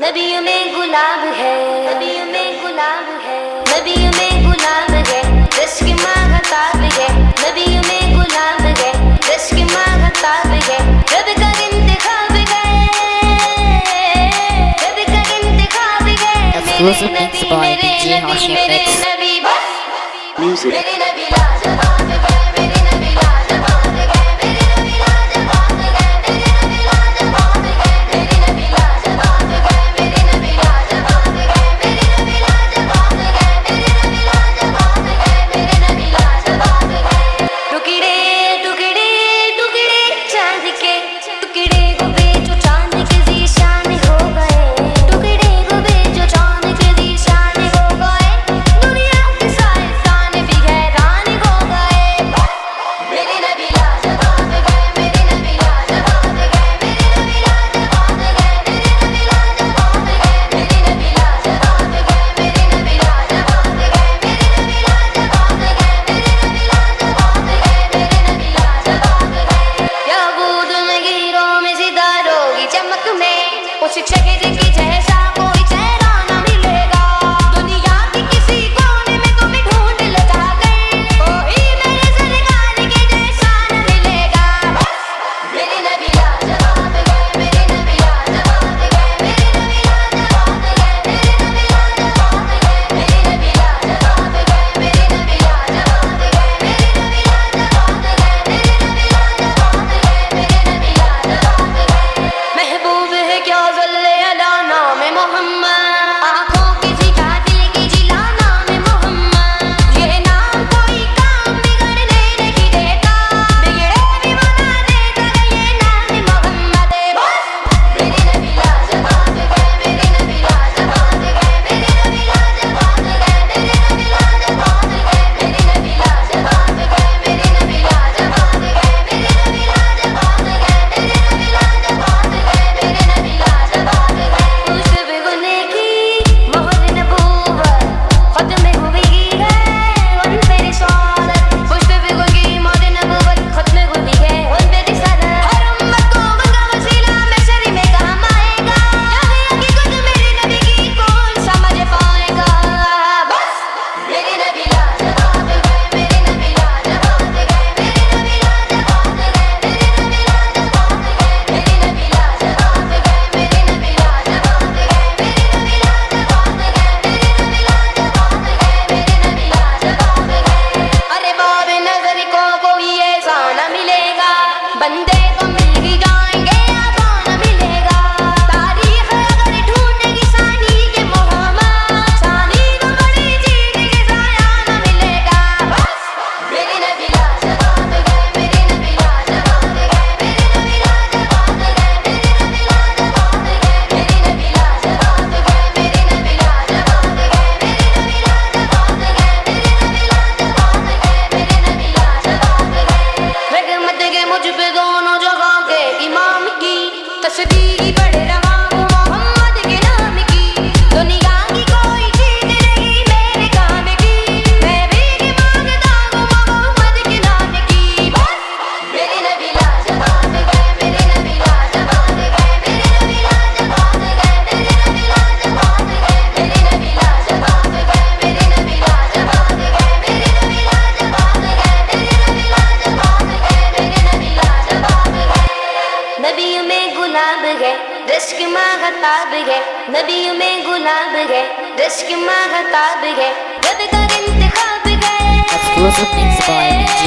نبی میں گلاب ہے۔ نبی میں گلاب ہے۔ نبی میں گلاب ہے۔ رس کی نبی میں گلاب ہے۔ رس کی ہے۔ میرے نبی میرے نبی بس۔ میرے نبی لاجواب مجھ پہ دونوں جگہ کے امام کی تصدیق ماں تاب ہے نبیوں میں گلاب ہے رشک ماں ہے انتخاب ہے۔